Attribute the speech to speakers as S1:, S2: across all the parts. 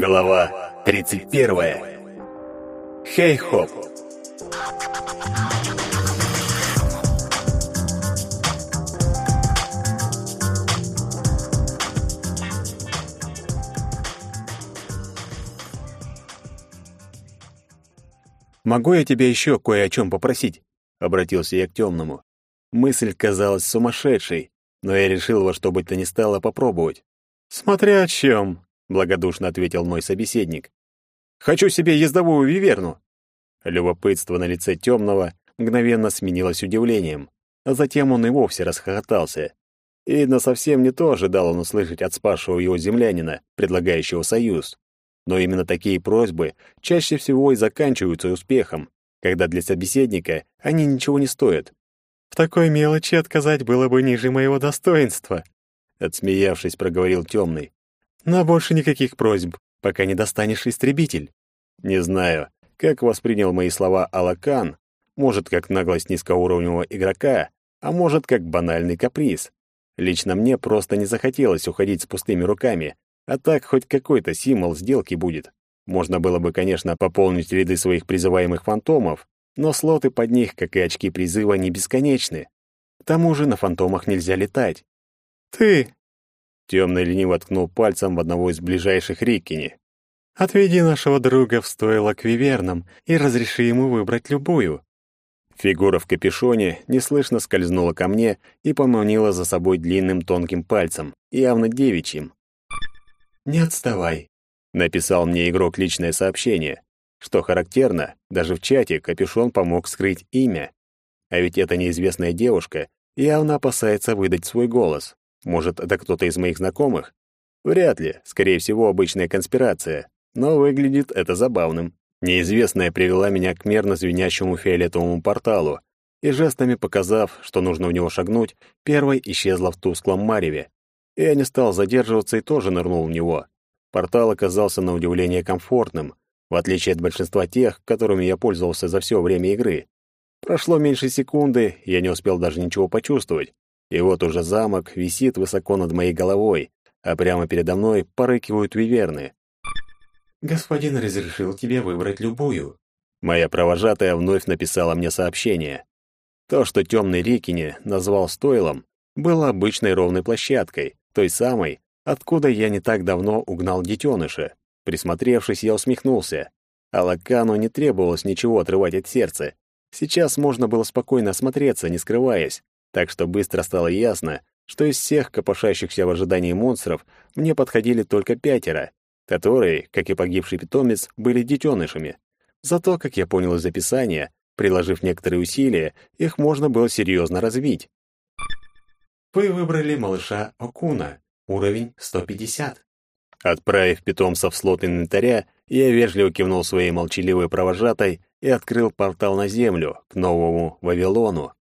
S1: Глава 31. Хей-хоп. «Могу я тебя еще кое о чем попросить?» — обратился я к темному. Мысль казалась сумасшедшей, но я решил во что бы то ни стало попробовать. «Смотря о чем», — благодушно ответил мой собеседник. «Хочу себе ездовую виверну». Любопытство на лице темного мгновенно сменилось удивлением, а затем он и вовсе расхохотался. Видно, совсем не то ожидал он услышать от спасшего его землянина, предлагающего союз. Но именно такие просьбы чаще всего и заканчиваются успехом, когда для собеседника они ничего не стоят. «В такой мелочи отказать было бы ниже моего достоинства», — отсмеявшись, проговорил темный. Но больше никаких просьб, пока не достанешь истребитель. Не знаю, как воспринял мои слова Алакан, может, как наглость низкоуровневого игрока, а может, как банальный каприз. Лично мне просто не захотелось уходить с пустыми руками, а так хоть какой-то символ сделки будет. Можно было бы, конечно, пополнить ряды своих призываемых фантомов, но слоты под них, как и очки призыва, не бесконечны. К тому же на фантомах нельзя летать. «Ты, Темный лениво ткнул пальцем в одного из ближайших Риккини. «Отведи нашего друга в стойло к вивернам и разреши ему выбрать любую». Фигура в капюшоне неслышно скользнула ко мне и поманила за собой длинным тонким пальцем, явно девичьим. «Не отставай», — написал мне игрок личное сообщение. Что характерно, даже в чате капюшон помог скрыть имя. А ведь эта неизвестная девушка явно опасается выдать свой голос. Может, это кто-то из моих знакомых? Вряд ли, скорее всего, обычная конспирация. Но выглядит это забавным. Неизвестная привела меня к мерно звенящему фиолетовому порталу, и жестами показав, что нужно в него шагнуть, первой исчезла в тусклом мареве. Я не стал задерживаться и тоже нырнул в него. Портал оказался на удивление комфортным, в отличие от большинства тех, которыми я пользовался за все время игры. Прошло меньше секунды, я не успел даже ничего почувствовать. И вот уже замок висит высоко над моей головой, а прямо передо мной порыкивают виверны. «Господин разрешил тебе выбрать любую». Моя провожатая вновь написала мне сообщение. То, что темный Рикини назвал стойлом, было обычной ровной площадкой, той самой, откуда я не так давно угнал детеныша. Присмотревшись, я усмехнулся. Алакану не требовалось ничего отрывать от сердца. Сейчас можно было спокойно осмотреться, не скрываясь, так что быстро стало ясно, что из всех копошащихся в ожидании монстров мне подходили только пятеро, которые, как и погибший питомец, были детенышами. Зато, как я понял из описания, приложив некоторые усилия, их можно было серьезно развить. Вы выбрали малыша Окуна, уровень 150. Отправив питомца в слот инвентаря, я вежливо кивнул своей молчаливой провожатой и открыл портал на землю, к новому Вавилону.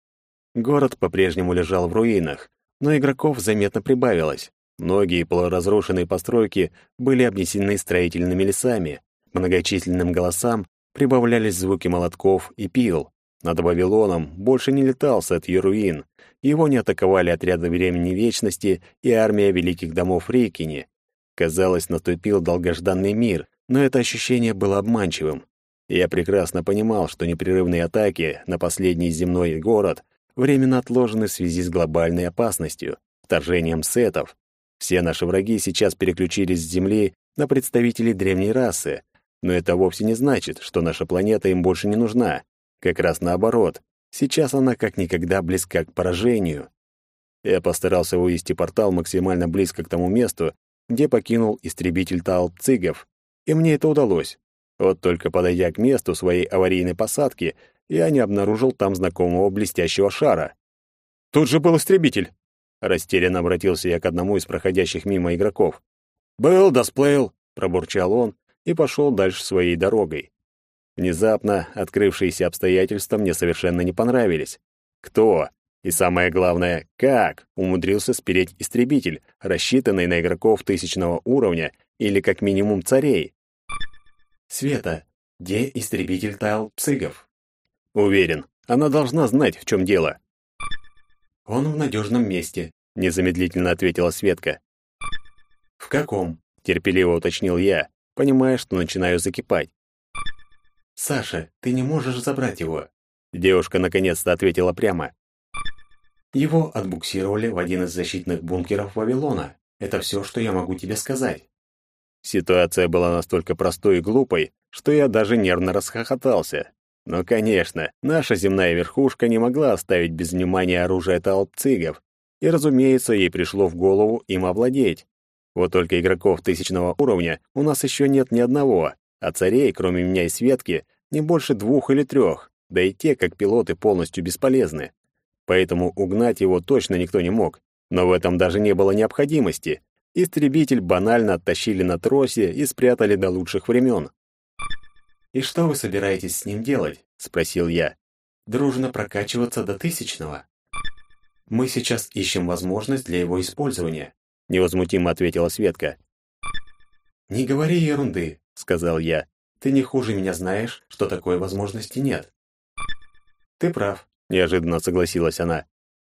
S1: Город по-прежнему лежал в руинах, но игроков заметно прибавилось. Многие полуразрушенные постройки были обнесены строительными лесами. Многочисленным голосам прибавлялись звуки молотков и пил. Над Вавилоном больше не летал сет руин. Его не атаковали отряды времени вечности и армия великих домов Рейкини. Казалось, наступил долгожданный мир, но это ощущение было обманчивым. Я прекрасно понимал, что непрерывные атаки на последний земной город — временно отложены в связи с глобальной опасностью, вторжением сетов. Все наши враги сейчас переключились с Земли на представителей древней расы, но это вовсе не значит, что наша планета им больше не нужна. Как раз наоборот, сейчас она как никогда близка к поражению. Я постарался вывести портал максимально близко к тому месту, где покинул истребитель Талцигов, и мне это удалось. Вот только подойдя к месту своей аварийной посадки, я не обнаружил там знакомого блестящего шара. Тут же был истребитель. Растерянно обратился я к одному из проходящих мимо игроков. «Был, да сплыл», — пробурчал он и пошел дальше своей дорогой. Внезапно открывшиеся обстоятельства мне совершенно не понравились. Кто, и самое главное, как умудрился спереть истребитель, рассчитанный на игроков тысячного уровня или как минимум царей? Света, где истребитель Тайл Псыгов? Уверен, она должна знать, в чем дело. Он в надежном месте, незамедлительно ответила Светка. В каком? терпеливо уточнил я, понимая, что начинаю закипать.
S2: «Саша, ты не можешь забрать его», —
S1: девушка наконец-то ответила прямо.
S2: «Его отбуксировали в один из защитных бункеров Вавилона. Это все, что я могу тебе сказать».
S1: Ситуация была настолько простой и глупой, что я даже нервно расхохотался. Но, конечно, наша земная верхушка не могла оставить без внимания оружие толп цигов, и, разумеется, ей пришло в голову им овладеть. Вот только игроков тысячного уровня у нас еще нет ни одного, а царей, кроме меня и Светки, не больше двух или трех, да и те, как пилоты, полностью бесполезны. Поэтому угнать его точно никто не мог, но в этом даже не было необходимости. Истребитель банально оттащили на тросе и спрятали до лучших времен.
S2: «И что вы собираетесь с ним делать?» — спросил я. «Дружно прокачиваться до тысячного?» «Мы сейчас ищем возможность для его использования», — невозмутимо ответила Светка. «Не говори ерунды», — сказал я. «Ты не хуже меня знаешь, что такой возможности нет». «Ты прав», — неожиданно согласилась она.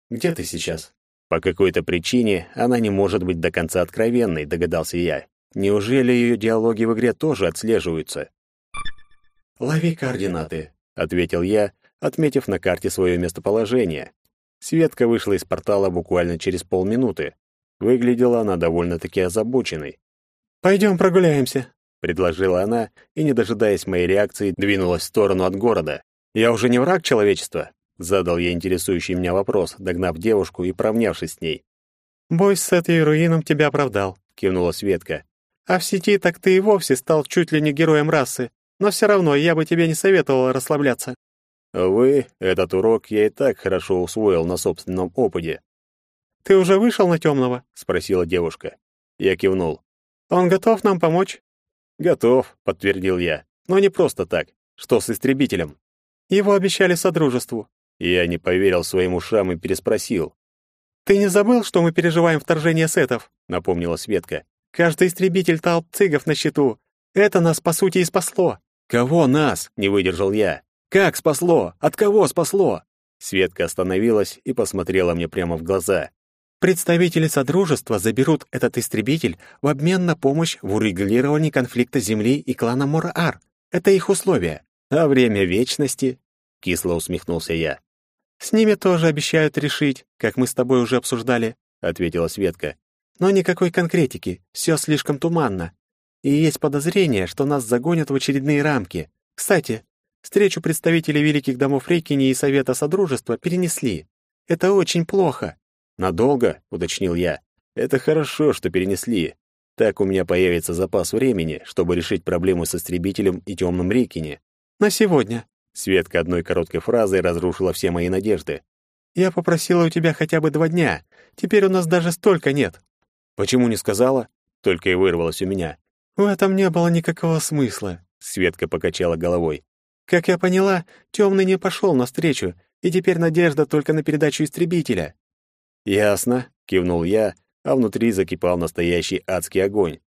S2: «Где ты сейчас?»
S1: По какой-то причине она не может быть до конца откровенной, догадался я. Неужели ее диалоги в игре тоже отслеживаются?
S2: «Лови координаты», —
S1: ответил я, отметив на карте свое местоположение. Светка вышла из портала буквально через полминуты. Выглядела она довольно-таки озабоченной.
S2: «Пойдем прогуляемся», —
S1: предложила она и, не дожидаясь моей реакции, двинулась в сторону от города. «Я уже не враг человечества?» — задал я интересующий меня вопрос, догнав девушку и провнявшись с ней.
S2: «Бой с этой руином тебя оправдал», — кивнула Светка. «А в сети так ты и вовсе стал чуть ли не героем расы. Но все равно я бы тебе не советовал расслабляться.
S1: Вы, этот урок я и так хорошо усвоил на собственном опыте.
S2: «Ты уже вышел на темного?»
S1: — спросила девушка. Я кивнул.
S2: «Он готов нам помочь?»
S1: «Готов», — подтвердил я. «Но не просто так. Что с истребителем?»
S2: «Его обещали Содружеству».
S1: Я не поверил своим ушам и переспросил.
S2: «Ты не забыл, что мы переживаем вторжение сетов?» — напомнила Светка. «Каждый истребитель толп цигов на счету. Это нас, по сути, и спасло».
S1: «Кого нас?» — не выдержал я. Как спасло? От кого спасло? Светка остановилась и посмотрела мне прямо в глаза.
S2: Представители Содружества заберут этот истребитель в обмен на помощь в урегулировании конфликта Земли и клана Мораар. Это их условия.
S1: А время вечности? Кисло усмехнулся я.
S2: С ними тоже обещают решить, как мы с тобой уже обсуждали, ответила Светка. Но никакой конкретики, все слишком туманно. И есть подозрение, что нас загонят в очередные рамки. Кстати, Встречу представителей великих домов Рейкини и Совета Содружества перенесли. Это очень плохо.
S1: Надолго, уточнил я. Это хорошо, что перенесли. Так у меня появится запас времени, чтобы решить проблему с истребителем и темным Рейкини.
S2: На сегодня.
S1: Светка одной короткой фразой разрушила все мои надежды.
S2: Я попросила у тебя хотя бы два дня. Теперь у нас даже столько нет.
S1: Почему не сказала? Только и вырвалось у меня.
S2: В этом не было никакого смысла.
S1: Светка покачала головой.
S2: Как я поняла, темный не пошел навстречу, и теперь надежда только на передачу истребителя.
S1: Ясно, кивнул я, а внутри закипал настоящий адский огонь.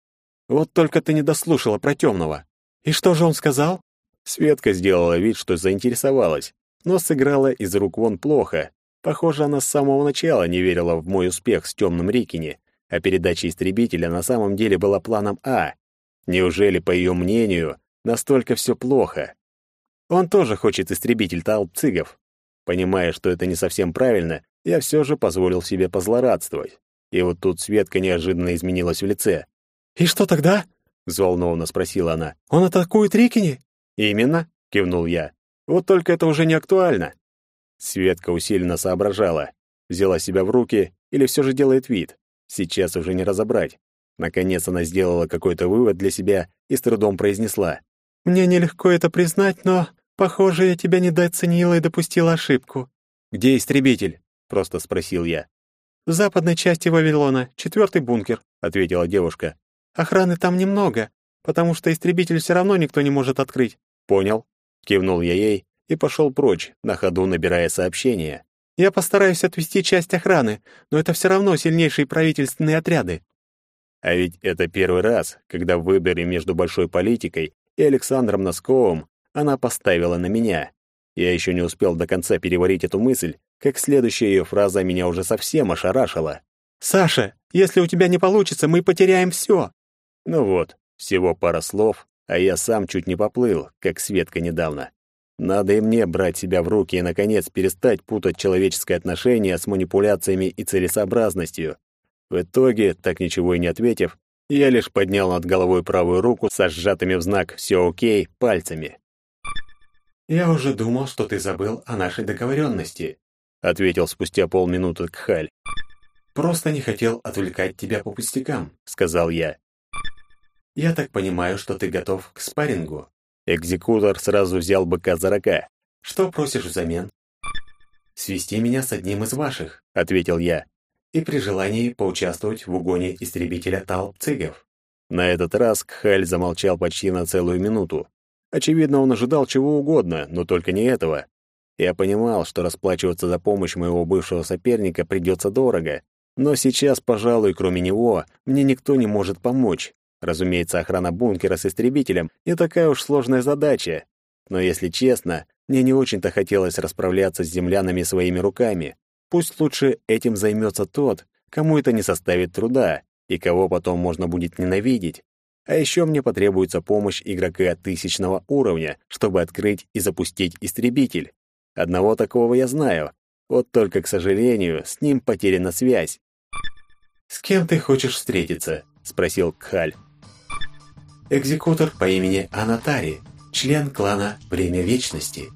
S1: Вот только ты не дослушала про темного.
S2: И что же он сказал?
S1: Светка сделала вид, что заинтересовалась, но сыграла из рук вон плохо. Похоже, она с самого начала не верила в мой успех с темным Рикини, а передача истребителя на самом деле была планом А. Неужели, по ее мнению, настолько все плохо? Он тоже хочет истребитель толп цигов. Понимая, что это не совсем правильно, я все же позволил себе позлорадствовать. И вот тут Светка неожиданно изменилась в лице.
S2: «И что тогда?» — взволнованно спросила она. «Он атакует Рикини?»
S1: «Именно», — кивнул я. «Вот только это уже не актуально». Светка усиленно соображала. Взяла себя в руки или все же делает вид. Сейчас уже не разобрать. Наконец она сделала какой-то вывод для себя и с трудом произнесла. «Мне нелегко это признать, но Похоже, я тебя недооценила и допустила ошибку.
S2: Где истребитель? просто спросил я.
S1: В западной части Вавилона, четвертый бункер, ответила девушка.
S2: Охраны там немного, потому что истребитель все равно никто не может открыть.
S1: Понял, кивнул я ей и пошел прочь, на ходу набирая сообщения.
S2: Я постараюсь отвести часть охраны, но это все равно сильнейшие правительственные отряды.
S1: А ведь это первый раз, когда в выборе между большой политикой и Александром Носковым она поставила на меня. Я еще не успел до конца переварить эту мысль, как следующая ее фраза меня уже совсем ошарашила.
S2: «Саша, если у тебя не получится, мы потеряем все».
S1: Ну вот, Всего пара слов, а я сам чуть не поплыл, как Светка недавно. Надо и мне брать себя в руки и, наконец, перестать путать человеческое отношение с манипуляциями и целесообразностью. В итоге, так ничего и не ответив, я лишь поднял над головой правую руку со сжатыми в знак «все окей» пальцами.
S2: «Я уже думал, что ты забыл о нашей договоренности», —
S1: ответил спустя полминуты Кхаль.
S2: «Просто не хотел отвлекать тебя по пустякам», —
S1: сказал я.
S2: «Я так понимаю, что ты готов к спаррингу?»
S1: Экзекутор сразу взял быка за рога.
S2: «Что просишь взамен?» «Свести меня с одним из ваших», —
S1: ответил я.
S2: «И при желании поучаствовать в угоне истребителя Талп-Цигов».
S1: На этот раз Кхаль замолчал почти на целую минуту. Очевидно, он ожидал чего угодно, но только не этого. Я понимал, что расплачиваться за помощь моего бывшего соперника придется дорого, но сейчас, пожалуй, кроме него, мне никто не может помочь. Разумеется, охрана бункера с истребителем не такая уж сложная задача. Но если честно, мне не очень-то хотелось расправляться с землянами своими руками. Пусть лучше этим займется тот, кому это не составит труда, и кого потом можно будет ненавидеть. А еще мне потребуется помощь игрока тысячного уровня, чтобы открыть и запустить истребитель. Одного такого я знаю. Вот только, к сожалению, с ним потеряна связь.
S2: «С кем ты хочешь встретиться?» — спросил Кхаль. Экзекутор по имени Анатари, член клана Время Вечности.